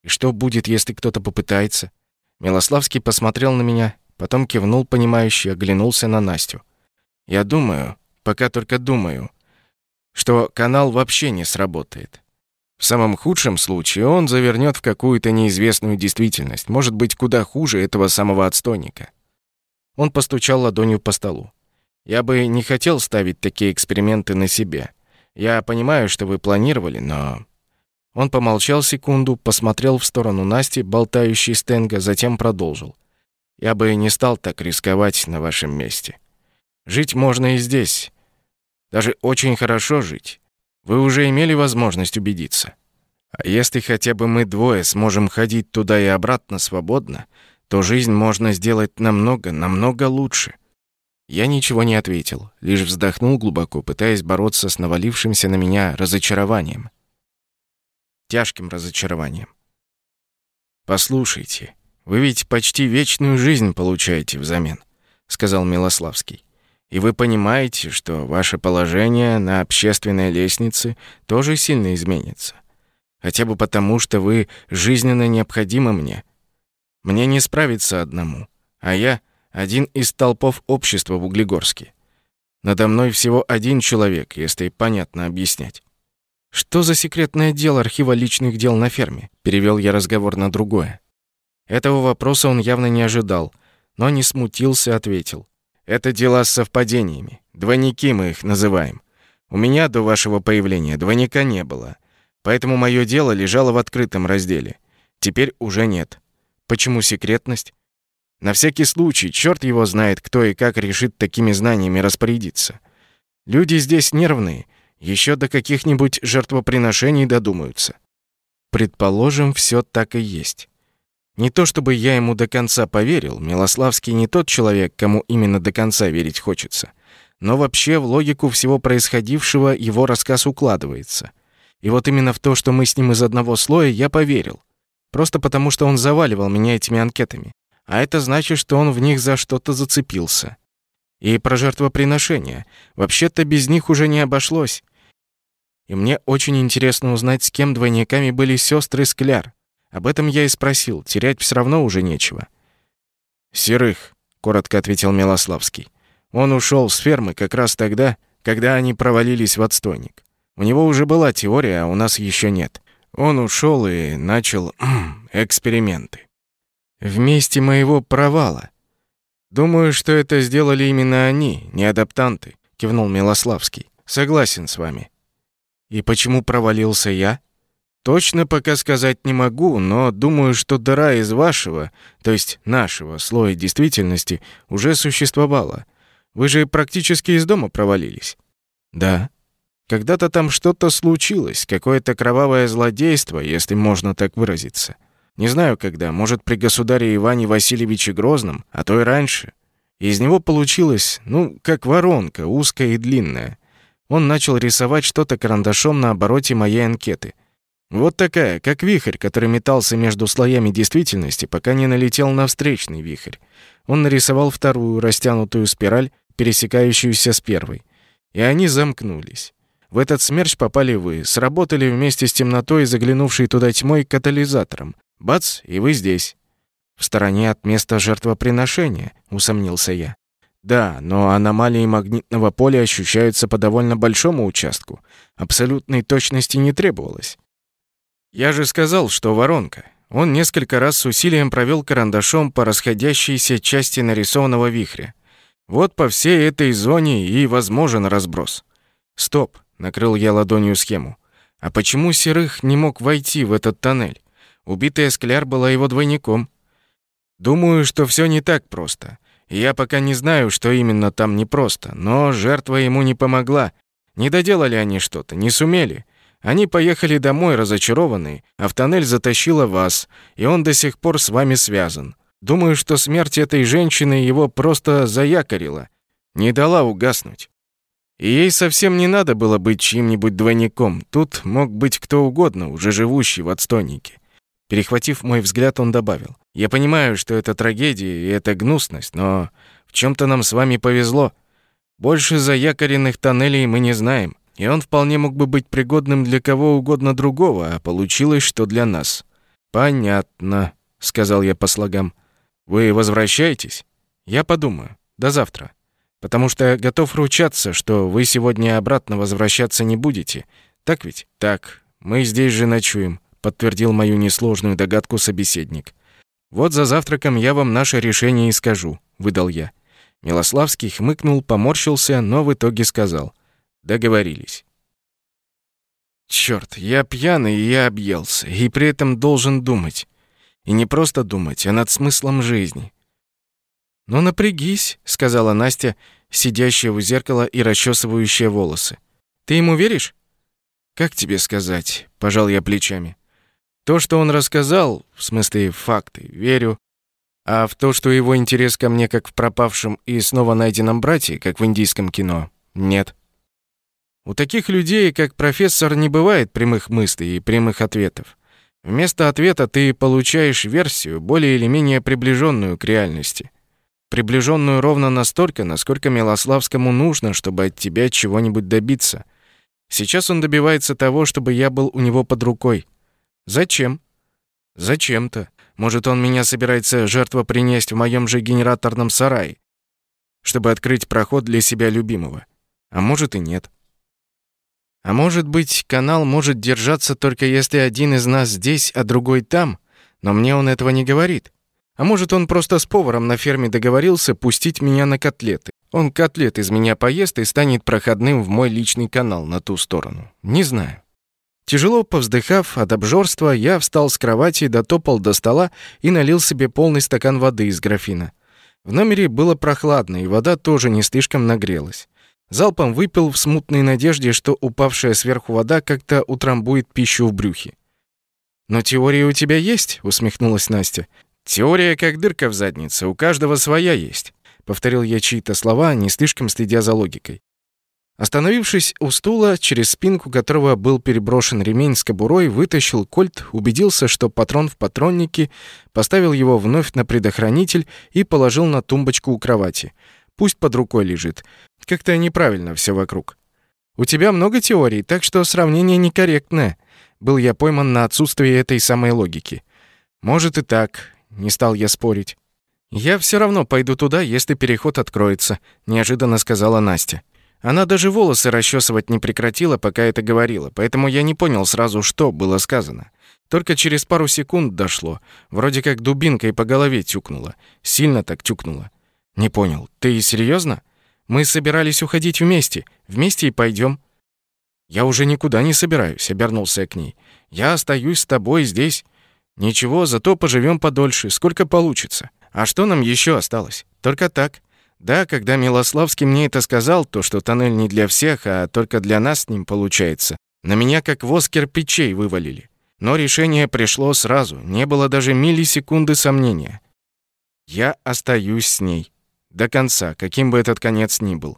И что будет, если кто-то попытается?» Милославский посмотрел на меня, потом кивнул понимающе, оглянулся на Настю. «Я думаю, пока только думаю, что канал вообще не сработает. В самом худшем случае он завернет в какую-то неизвестную действительность, может быть, куда хуже этого самого отстойника». Он постучал ладонью по столу. Я бы не хотел ставить такие эксперименты на себе. Я понимаю, что вы планировали, но...» Он помолчал секунду, посмотрел в сторону Насти, болтающей стенга, затем продолжил. «Я бы не стал так рисковать на вашем месте. Жить можно и здесь. Даже очень хорошо жить. Вы уже имели возможность убедиться. А если хотя бы мы двое сможем ходить туда и обратно свободно, то жизнь можно сделать намного, намного лучше». Я ничего не ответил, лишь вздохнул глубоко, пытаясь бороться с навалившимся на меня разочарованием. Тяжким разочарованием. «Послушайте, вы ведь почти вечную жизнь получаете взамен», — сказал Милославский. «И вы понимаете, что ваше положение на общественной лестнице тоже сильно изменится. Хотя бы потому, что вы жизненно необходимы мне. Мне не справиться одному, а я один из толпов общества в Углегорске. Надо мной всего один человек, если понятно объяснять. Что за секретное дело архива личных дел на ферме? Перевел я разговор на другое. Этого вопроса он явно не ожидал, но не смутился, ответил. Это дела с совпадениями. Двойники мы их называем. У меня до вашего появления двойника не было. Поэтому мое дело лежало в открытом разделе. Теперь уже нет. Почему секретность? На всякий случай, черт его знает, кто и как решит такими знаниями распорядиться. Люди здесь нервные, еще до каких-нибудь жертвоприношений додумаются. Предположим, все так и есть. Не то чтобы я ему до конца поверил, Милославский не тот человек, кому именно до конца верить хочется. Но вообще в логику всего происходившего его рассказ укладывается. И вот именно в то, что мы с ним из одного слоя, я поверил. Просто потому, что он заваливал меня этими анкетами а это значит, что он в них за что-то зацепился. И про жертвоприношения. Вообще-то без них уже не обошлось. И мне очень интересно узнать, с кем двойниками были сестры Скляр. Об этом я и спросил, терять все равно уже нечего. «Серых», — коротко ответил Милославский. «Он ушел с фермы как раз тогда, когда они провалились в отстойник. У него уже была теория, а у нас еще нет. Он ушел и начал (clears throat) эксперименты в месте моего провала. Думаю, что это сделали именно они, не адаптанты, кивнул Милославский. Согласен с вами. И почему провалился я? Точно пока сказать не могу, но думаю, что дыра из вашего, то есть нашего слоя действительности уже существовала. Вы же практически из дома провалились. Да. Когда-то там что-то случилось, какое-то кровавое злодейство, если можно так выразиться. Не знаю когда, может, при государе Иване Васильевиче Грозном, а то и раньше. Из него получилось, ну, как воронка, узкая и длинная. Он начал рисовать что-то карандашом на обороте моей анкеты. Вот такая, как вихрь, который метался между слоями действительности, пока не налетел на встречный вихрь. Он нарисовал вторую растянутую спираль, пересекающуюся с первой. И они замкнулись. В этот смерч попали вы, сработали вместе с темнотой, заглянувшей туда тьмой, катализатором. Бац, и вы здесь. В стороне от места жертвоприношения, усомнился я. Да, но аномалии магнитного поля ощущаются по довольно большому участку. Абсолютной точности не требовалось. Я же сказал, что воронка. Он несколько раз с усилием провел карандашом по расходящейся части нарисованного вихря. Вот по всей этой зоне и возможен разброс. Стоп, накрыл я ладонью схему. А почему Серых не мог войти в этот тоннель? Убитая Скляр была его двойником. Думаю, что все не так просто. я пока не знаю, что именно там непросто, но жертва ему не помогла. Не доделали они что-то, не сумели. Они поехали домой разочарованные, а в тоннель затащила вас, и он до сих пор с вами связан. Думаю, что смерть этой женщины его просто заякорила, не дала угаснуть. И ей совсем не надо было быть чьим-нибудь двойником. Тут мог быть кто угодно, уже живущий в отстойнике. Перехватив мой взгляд, он добавил. «Я понимаю, что это трагедия и это гнусность, но в чем то нам с вами повезло. Больше заякоренных тоннелей мы не знаем, и он вполне мог бы быть пригодным для кого угодно другого, а получилось, что для нас». «Понятно», — сказал я по слогам. «Вы возвращаетесь?» «Я подумаю. До завтра. Потому что готов ручаться, что вы сегодня обратно возвращаться не будете. Так ведь?» «Так. Мы здесь же ночуем», — подтвердил мою несложную догадку собеседник. «Вот за завтраком я вам наше решение и скажу», — выдал я. Милославский хмыкнул, поморщился, но в итоге сказал. «Договорились». Черт, я пьяный, и я объелся, и при этом должен думать. И не просто думать, а над смыслом жизни. «Ну, напрягись», — сказала Настя, сидящая у зеркала и расчесывающая волосы. «Ты ему веришь?» «Как тебе сказать?» — пожал я плечами. «То, что он рассказал, в смысле факты, верю. А в то, что его интерес ко мне как в пропавшем и снова найденном брате, как в индийском кино, нет». У таких людей, как профессор, не бывает прямых мыслей и прямых ответов. Вместо ответа ты получаешь версию, более или менее приближенную к реальности. Приближенную ровно настолько, насколько Милославскому нужно, чтобы от тебя чего-нибудь добиться. Сейчас он добивается того, чтобы я был у него под рукой. Зачем? Зачем-то. Может, он меня собирается жертва принести в моем же генераторном сарае, чтобы открыть проход для себя любимого. А может и нет. А может быть, канал может держаться только если один из нас здесь, а другой там, но мне он этого не говорит. А может, он просто с поваром на ферме договорился пустить меня на котлеты. Он котлет из меня поест и станет проходным в мой личный канал на ту сторону. Не знаю. Тяжело повздыхав от обжорства, я встал с кровати, дотопал до стола и налил себе полный стакан воды из графина. В номере было прохладно, и вода тоже не слишком нагрелась. Залпом выпил в смутной надежде, что упавшая сверху вода как-то утрамбует пищу в брюхе. «Но теория у тебя есть?» — усмехнулась Настя. «Теория как дырка в заднице, у каждого своя есть», — повторил я чьи-то слова, не слишком следя за логикой. Остановившись у стула, через спинку которого был переброшен ремень с кобурой, вытащил кольт, убедился, что патрон в патроннике, поставил его вновь на предохранитель и положил на тумбочку у кровати. Пусть под рукой лежит. Как-то неправильно все вокруг. У тебя много теорий, так что сравнение некорректное. Был я пойман на отсутствие этой самой логики. Может и так, не стал я спорить. Я все равно пойду туда, если переход откроется, неожиданно сказала Настя. Она даже волосы расчесывать не прекратила, пока это говорила, поэтому я не понял сразу, что было сказано. Только через пару секунд дошло. Вроде как дубинкой по голове тюкнула. Сильно так тюкнула. Не понял. Ты серьезно? Мы собирались уходить вместе. Вместе и пойдем. Я уже никуда не собираюсь, обернулся к ней. Я остаюсь с тобой здесь. Ничего, зато поживем подольше, сколько получится. А что нам еще осталось? Только так. Да, когда Милославский мне это сказал, то, что тоннель не для всех, а только для нас с ним получается, на меня как воз кирпичей вывалили. Но решение пришло сразу, не было даже миллисекунды сомнения. Я остаюсь с ней. До конца, каким бы этот конец ни был.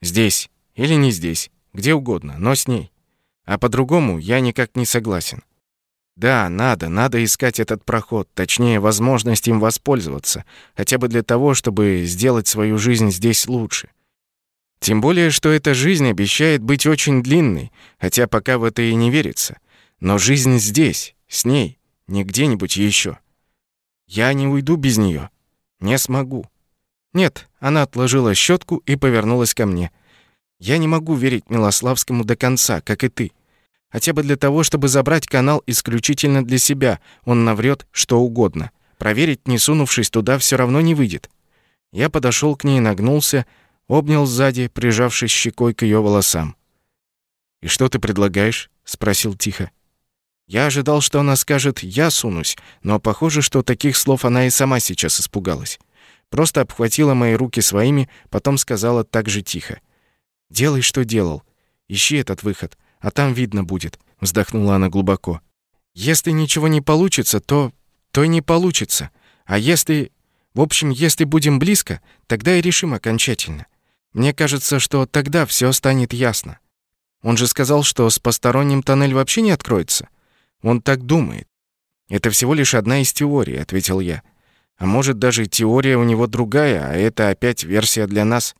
Здесь или не здесь, где угодно, но с ней. А по-другому я никак не согласен. Да, надо, надо искать этот проход, точнее, возможность им воспользоваться, хотя бы для того, чтобы сделать свою жизнь здесь лучше. Тем более, что эта жизнь обещает быть очень длинной, хотя пока в это и не верится. Но жизнь здесь, с ней, не где-нибудь еще. Я не уйду без нее, Не смогу. «Нет», — она отложила щетку и повернулась ко мне. «Я не могу верить Милославскому до конца, как и ты. Хотя бы для того, чтобы забрать канал исключительно для себя, он наврет что угодно. Проверить, не сунувшись туда, все равно не выйдет». Я подошел к ней, нагнулся, обнял сзади, прижавшись щекой к ее волосам. «И что ты предлагаешь?» — спросил тихо. Я ожидал, что она скажет «я сунусь», но похоже, что таких слов она и сама сейчас испугалась. Просто обхватила мои руки своими, потом сказала так же тихо. «Делай, что делал. Ищи этот выход, а там видно будет», — вздохнула она глубоко. «Если ничего не получится, то... то и не получится. А если... В общем, если будем близко, тогда и решим окончательно. Мне кажется, что тогда все станет ясно. Он же сказал, что с посторонним тоннель вообще не откроется. Он так думает. Это всего лишь одна из теорий, ответил я. А может, даже теория у него другая, а это опять версия для нас.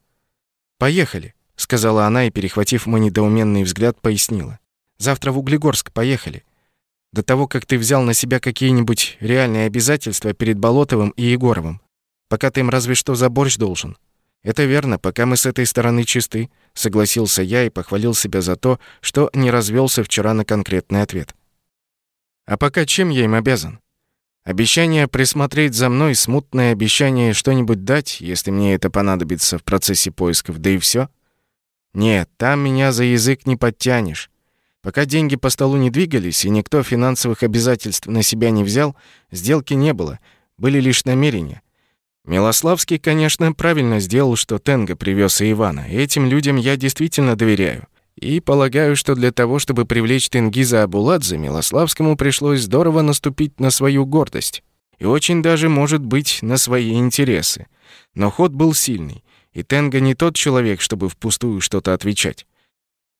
Поехали, сказала она и, перехватив мой недоуменный взгляд, пояснила. Завтра в Углегорск поехали. До того, как ты взял на себя какие-нибудь реальные обязательства перед Болотовым и Егоровым. Пока ты им разве что за борщ должен. Это верно, пока мы с этой стороны чисты, согласился я и похвалил себя за то, что не развелся вчера на конкретный ответ. А пока чем я им обязан? Обещание присмотреть за мной, смутное обещание что-нибудь дать, если мне это понадобится в процессе поисков, да и все. Нет, там меня за язык не подтянешь. Пока деньги по столу не двигались и никто финансовых обязательств на себя не взял, сделки не было, были лишь намерения. Милославский, конечно, правильно сделал, что Тенга привез и Ивана. Этим людям я действительно доверяю. И полагаю, что для того, чтобы привлечь Тенгиза Абуладзе, Милославскому пришлось здорово наступить на свою гордость. И очень даже, может быть, на свои интересы. Но ход был сильный, и Тенга не тот человек, чтобы впустую что-то отвечать.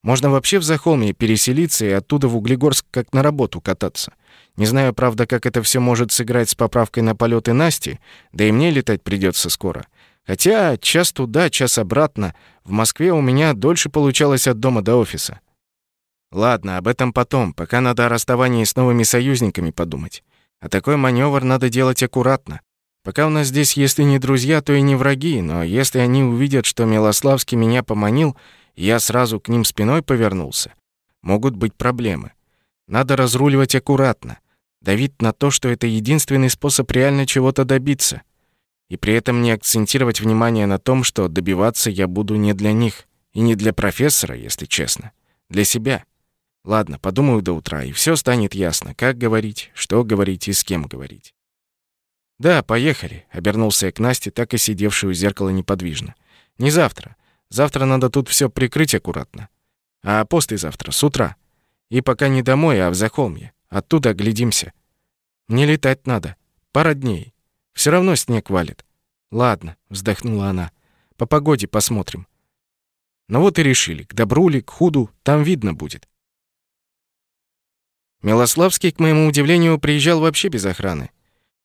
Можно вообще в Захолме переселиться и оттуда в Углегорск как на работу кататься. Не знаю, правда, как это все может сыграть с поправкой на полеты Насти, да и мне летать придется скоро. Хотя час туда, час обратно. В Москве у меня дольше получалось от дома до офиса. Ладно, об этом потом, пока надо о расставании с новыми союзниками подумать. А такой маневр надо делать аккуратно. Пока у нас здесь, если не друзья, то и не враги, но если они увидят, что Милославский меня поманил, я сразу к ним спиной повернулся, могут быть проблемы. Надо разруливать аккуратно давить на то, что это единственный способ реально чего-то добиться, и при этом не акцентировать внимание на том, что добиваться я буду не для них и не для профессора, если честно, для себя. Ладно, подумаю до утра, и все станет ясно, как говорить, что говорить и с кем говорить. «Да, поехали», — обернулся я к Насте, так и сидевшей у зеркала неподвижно. «Не завтра. Завтра надо тут все прикрыть аккуратно. А послезавтра, с утра. И пока не домой, а в Захолмье. Оттуда глядимся. Мне летать надо. Пара дней. Все равно снег валит. Ладно, вздохнула она. По погоде посмотрим. Ну вот и решили, к добру ли, к худу, там видно будет. Милославский, к моему удивлению, приезжал вообще без охраны.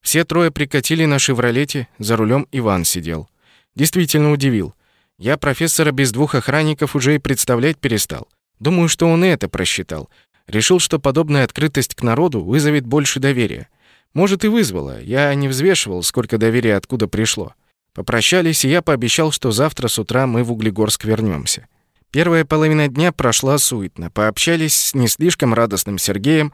Все трое прикатили на «Шевролете», за рулем Иван сидел. Действительно удивил. Я профессора без двух охранников уже и представлять перестал. Думаю, что он и это просчитал. Решил, что подобная открытость к народу вызовет больше доверия. Может, и вызвала. Я не взвешивал, сколько доверия откуда пришло. Попрощались, и я пообещал, что завтра с утра мы в Углегорск вернемся. Первая половина дня прошла суетно. Пообщались с не слишком радостным Сергеем,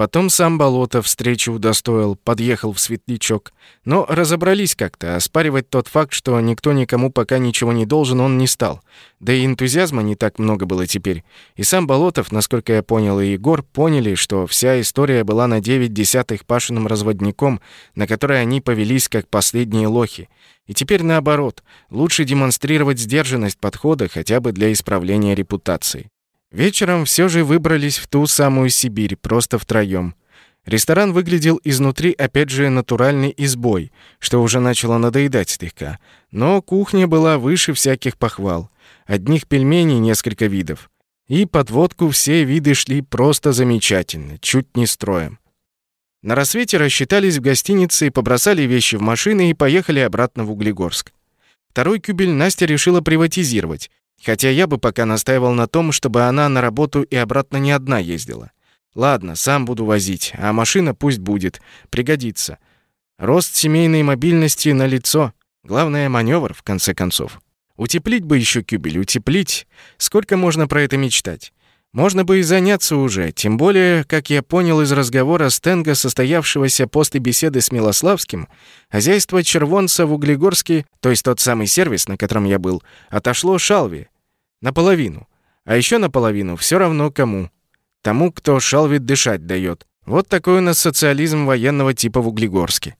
Потом сам Болото встречу удостоил, подъехал в светлячок. Но разобрались как-то, оспаривать тот факт, что никто никому пока ничего не должен, он не стал. Да и энтузиазма не так много было теперь. И сам Болотов, насколько я понял, и Егор поняли, что вся история была на 9 десятых Пашиным разводником, на который они повелись как последние лохи. И теперь наоборот, лучше демонстрировать сдержанность подхода хотя бы для исправления репутации. Вечером все же выбрались в ту самую Сибирь, просто втроем. Ресторан выглядел изнутри опять же натуральной избой, что уже начало надоедать слегка. Но кухня была выше всяких похвал. Одних пельменей несколько видов. И под водку все виды шли просто замечательно, чуть не строем. На рассвете рассчитались в гостинице, побросали вещи в машины и поехали обратно в Углегорск. Второй кюбель Настя решила приватизировать, Хотя я бы пока настаивал на том, чтобы она на работу и обратно не одна ездила. Ладно, сам буду возить, а машина пусть будет, пригодится. Рост семейной мобильности на лицо. Главное маневр в конце концов. Утеплить бы еще кюбель, утеплить. Сколько можно про это мечтать? Можно бы и заняться уже, тем более, как я понял из разговора Стенга, состоявшегося после беседы с Милославским, хозяйство червонца в Углегорске, то есть тот самый сервис, на котором я был, отошло Шалве. Наполовину. А еще наполовину все равно кому. Тому, кто Шалве дышать дает. Вот такой у нас социализм военного типа в Углегорске.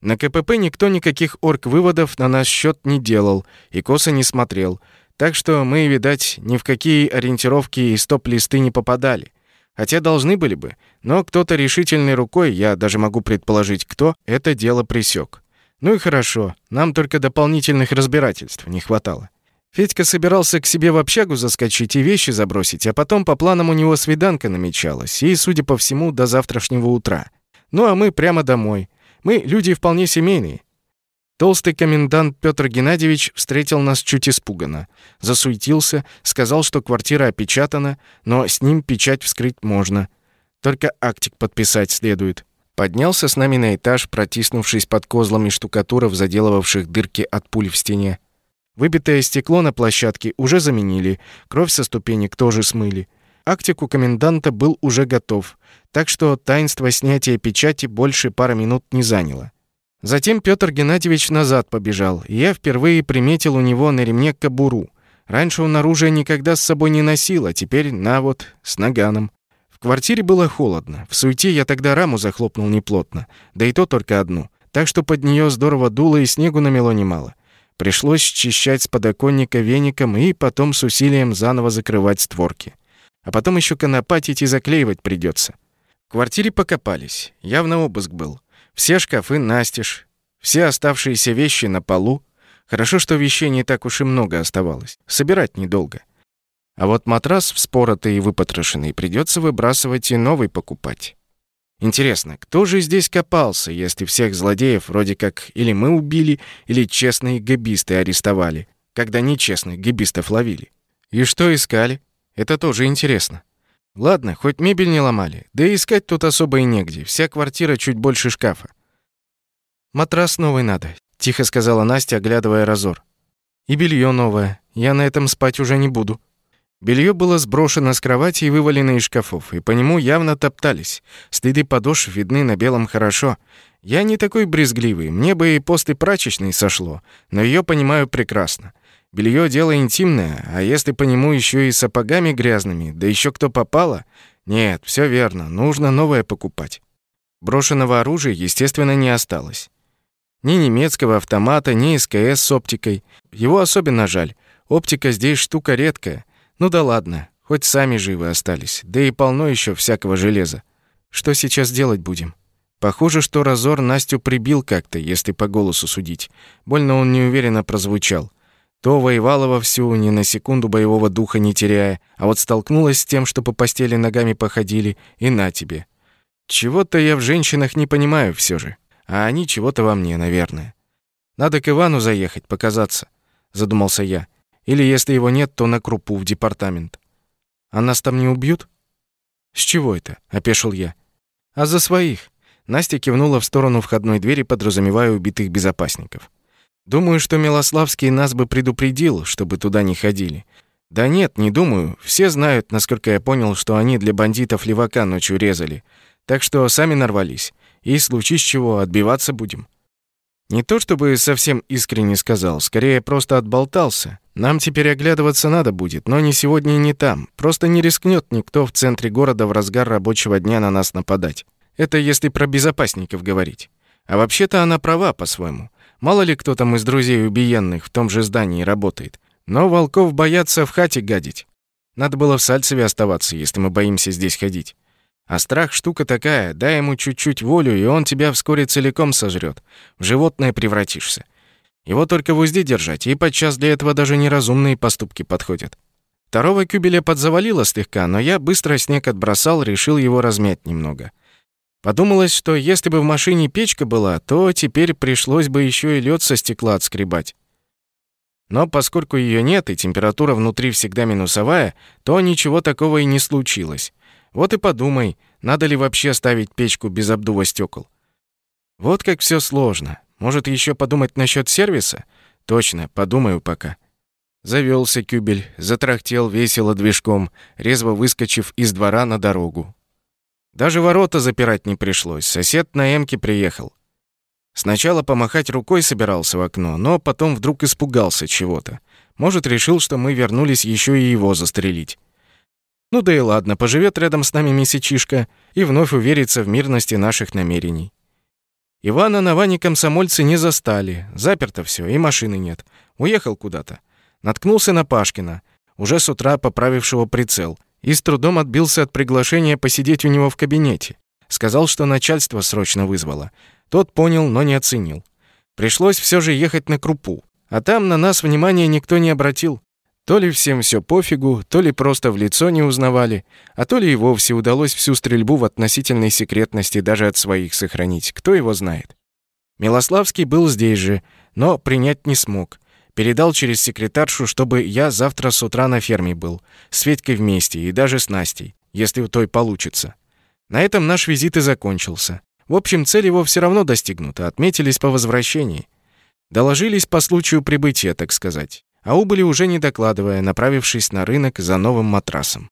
На КПП никто никаких орг-выводов на наш счет не делал и косо не смотрел — так что мы, видать, ни в какие ориентировки и стоп-листы не попадали. Хотя должны были бы, но кто-то решительной рукой, я даже могу предположить, кто, это дело пресек. Ну и хорошо, нам только дополнительных разбирательств не хватало. Федька собирался к себе в общагу заскочить и вещи забросить, а потом по планам у него свиданка намечалась, и, судя по всему, до завтрашнего утра. Ну а мы прямо домой. Мы люди вполне семейные. Толстый комендант Петр Геннадьевич встретил нас чуть испуганно. Засуетился, сказал, что квартира опечатана, но с ним печать вскрыть можно. Только актик подписать следует. Поднялся с нами на этаж, протиснувшись под козлами штукатуров, заделывавших дырки от пуль в стене. Выбитое стекло на площадке уже заменили, кровь со ступенек тоже смыли. Актик у коменданта был уже готов, так что таинство снятия печати больше пары минут не заняло. Затем Петр Геннадьевич назад побежал, и я впервые приметил у него на ремне кобуру. Раньше он оружие никогда с собой не носил, а теперь на вот, с наганом. В квартире было холодно. В суете я тогда раму захлопнул неплотно, да и то только одну. Так что под нее здорово дуло и снегу намело немало. Пришлось счищать с подоконника веником и потом с усилием заново закрывать створки. А потом еще конопатить и заклеивать придется. В квартире покопались. Явно обыск был. Все шкафы настежь, все оставшиеся вещи на полу. Хорошо, что вещей не так уж и много оставалось. Собирать недолго. А вот матрас вспоротый и выпотрошенный придется выбрасывать и новый покупать. Интересно, кто же здесь копался, если всех злодеев вроде как или мы убили, или честные габисты арестовали, когда нечестных габистов ловили? И что искали? Это тоже интересно. Ладно, хоть мебель не ломали, да и искать тут особо и негде, вся квартира чуть больше шкафа. «Матрас новый надо», — тихо сказала Настя, оглядывая разор. «И белье новое, я на этом спать уже не буду». Белье было сброшено с кровати и вывалено из шкафов, и по нему явно топтались. Следы подошв видны на белом хорошо. Я не такой брезгливый, мне бы и после прачечной сошло, но ее понимаю прекрасно. Белье дело интимное, а если по нему еще и сапогами грязными, да еще кто попало... Нет, все верно, нужно новое покупать. Брошенного оружия, естественно, не осталось. Ни немецкого автомата, ни СКС с оптикой. Его особенно жаль. Оптика здесь штука редкая. Ну да ладно, хоть сами живы остались, да и полно еще всякого железа. Что сейчас делать будем? Похоже, что разор Настю прибил как-то, если по голосу судить. Больно он неуверенно прозвучал. То воевала вовсю, ни на секунду боевого духа не теряя, а вот столкнулась с тем, что по постели ногами походили, и на тебе. Чего-то я в женщинах не понимаю все же, а они чего-то во мне, наверное. Надо к Ивану заехать, показаться, задумался я. Или если его нет, то на крупу в департамент. А нас там не убьют? С чего это? опешил я. А за своих. Настя кивнула в сторону входной двери, подразумевая убитых безопасников. Думаю, что Милославский нас бы предупредил, чтобы туда не ходили. Да нет, не думаю. Все знают, насколько я понял, что они для бандитов левака ночью резали. Так что сами нарвались. И случись чего, отбиваться будем. Не то чтобы совсем искренне сказал, скорее просто отболтался. Нам теперь оглядываться надо будет, но не сегодня и не там. Просто не рискнет никто в центре города в разгар рабочего дня на нас нападать. Это если про безопасников говорить. А вообще-то она права по-своему. Мало ли кто там из друзей убиенных в том же здании работает. Но волков боятся в хате гадить. Надо было в Сальцеве оставаться, если мы боимся здесь ходить. А страх штука такая, дай ему чуть-чуть волю, и он тебя вскоре целиком сожрет. В животное превратишься. Его только в узде держать, и подчас для этого даже неразумные поступки подходят. Второго кюбеля подзавалило слегка, но я быстро снег отбросал, решил его размять немного. Подумалось, что если бы в машине печка была, то теперь пришлось бы еще и лед со стекла отскребать. Но поскольку ее нет и температура внутри всегда минусовая, то ничего такого и не случилось. Вот и подумай, надо ли вообще ставить печку без обдува стекол. Вот как все сложно. Может, еще подумать насчет сервиса? Точно, подумаю пока. Завелся кюбель, затрахтел весело движком, резво выскочив из двора на дорогу. Даже ворота запирать не пришлось, сосед на эмке приехал. Сначала помахать рукой собирался в окно, но потом вдруг испугался чего-то. Может, решил, что мы вернулись еще и его застрелить. Ну да и ладно, поживет рядом с нами месячишка и вновь уверится в мирности наших намерений. Ивана на Ване комсомольцы не застали. Заперто все, и машины нет. Уехал куда-то. Наткнулся на Пашкина, уже с утра поправившего прицел, и с трудом отбился от приглашения посидеть у него в кабинете. Сказал, что начальство срочно вызвало. Тот понял, но не оценил. Пришлось все же ехать на крупу. А там на нас внимания никто не обратил. То ли всем все пофигу, то ли просто в лицо не узнавали, а то ли и вовсе удалось всю стрельбу в относительной секретности даже от своих сохранить, кто его знает. Милославский был здесь же, но принять не смог. Передал через секретаршу, чтобы я завтра с утра на ферме был, с Федькой вместе и даже с Настей, если у той получится. На этом наш визит и закончился. В общем, цель его все равно достигнута, отметились по возвращении. Доложились по случаю прибытия, так сказать. А убыли уже не докладывая, направившись на рынок за новым матрасом.